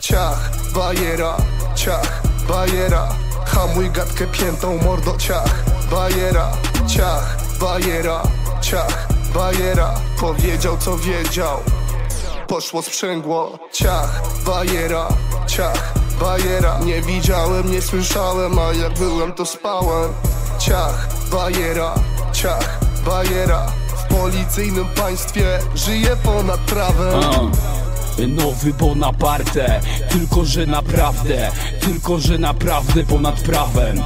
Ciach, bajera, ciach, bajera. Hamuj gadkę piętą, mordo, ciach, bajera. Ciach, bajera, ciach, bajera. Powiedział co wiedział. Poszło sprzęgło, ciach, bajera, ciach, bajera. Nie widziałem, nie słyszałem, a jak byłem to spałem. Ciach, bajera, ciach, bajera. W policyjnym państwie żyję ponad prawem Nowy Bonaparte, tylko że naprawdę, tylko że naprawdę ponad prawem.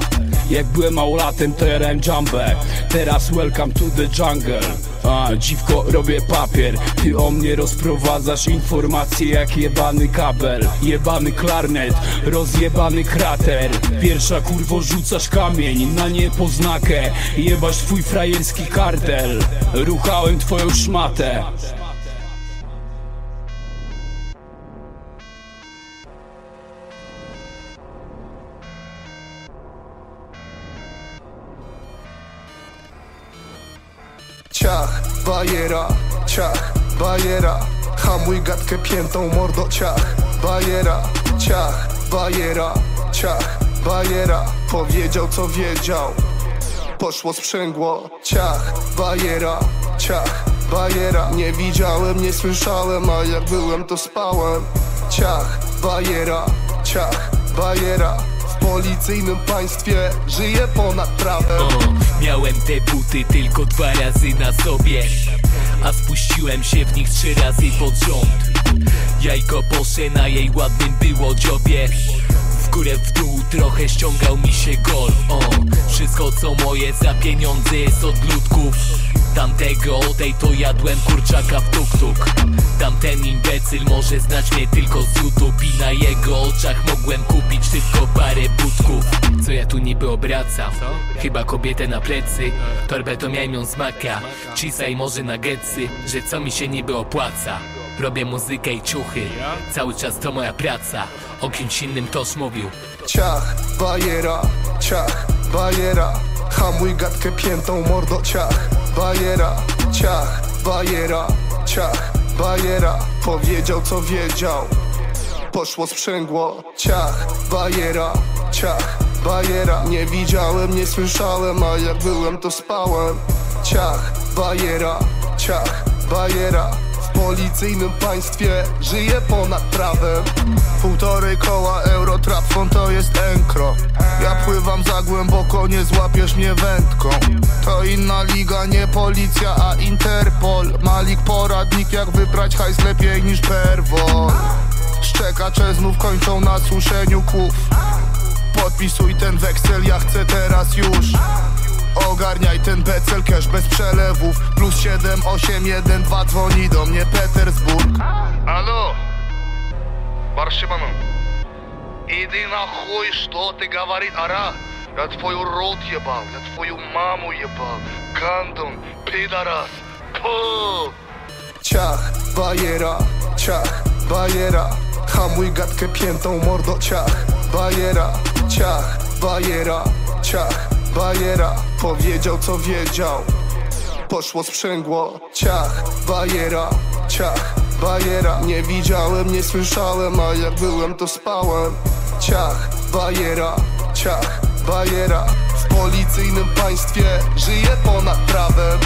Jak byłem małolatem to jarałem jumbę, teraz welcome to the jungle. A, dziwko, robię papier. Ty o mnie rozprowadzasz informacje jak jebany kabel. Jebany klarnet, rozjebany krater. Pierwsza kurwo rzucasz kamień na niepoznakę. Jebasz twój frajerski kartel. Ruchałem twoją szmatę bajera, ciach, bajera. Hamuj gadkę piętą, mordo, ciach, bajera Ciach, bajera, ciach, bajera. Powiedział co wiedział. Poszło sprzęgło, ciach, bajera, ciach, bajera. Nie widziałem, nie słyszałem, a jak byłem to spałem. Ciach, bajera, ciach, bajera. W policyjnym państwie żyję ponad prawem miałem te buty tylko dwa razy na sobie. A spuściłem się w nich trzy razy pod rząd. Jajko posze na jej ładnym było dziobie. W górę w dół trochę ściągał mi się gol. O, wszystko co moje za pieniądze jest od ludków. Tamtego tej to jadłem kurczaka w tuk-tuk. Tamten imbecyl może znać mnie tylko z YouTube I na jego oczach mogłem kupić tylko parę budków Tu niby obracam? Chyba kobietę na plecy Torbę to miałem ją z maka. I może na gecy Że co mi się niby opłaca. Robię muzykę i ciuchy Cały czas to moja praca. O kimś innym toż mówił. Ciach, bajera, ciach, bajera. Hamuj gadkę piętą, mordo, ciach, bajera. Ciach, bajera, ciach, bajera. Powiedział co wiedział. Poszło sprzęgło, ciach, bajera, ciach, bajera. Nie widziałem, nie słyszałem, a jak byłem to spałem. Ciach, bajera, ciach, bajera. W policyjnym państwie żyję ponad prawem. Półtorej koła euro, to jest enkro. Ja pływam za głęboko, nie złapiesz mnie wędką. To inna liga, nie policja, a Interpol. Malik poradnik, jak wybrać hajs lepiej niż perwol. Szczekacze znów kończą na suszeniu kłów Podpisuj ten weksel, ja chcę teraz już Ogarniaj ten becel, cash bez przelewów Plus 7812 dzwoni do mnie Petersburg Алло, Баршибану, иди нахуй, что ты говорит, ара? Я твою рот ебал, я твою маму ебал, гандон, пидорас, Фу! Ciach, bajera, ciach, bajera Hamuj gadkę piętą, mordo, ciach, bajera Ciach, bajera, ciach, bajera. Powiedział co wiedział. Poszło sprzęgło, ciach, bajera, ciach, bajera. Nie widziałem, nie słyszałem, a jak byłem to spałem. Ciach, bajera, ciach, bajera. W policyjnym państwie żyję ponad prawem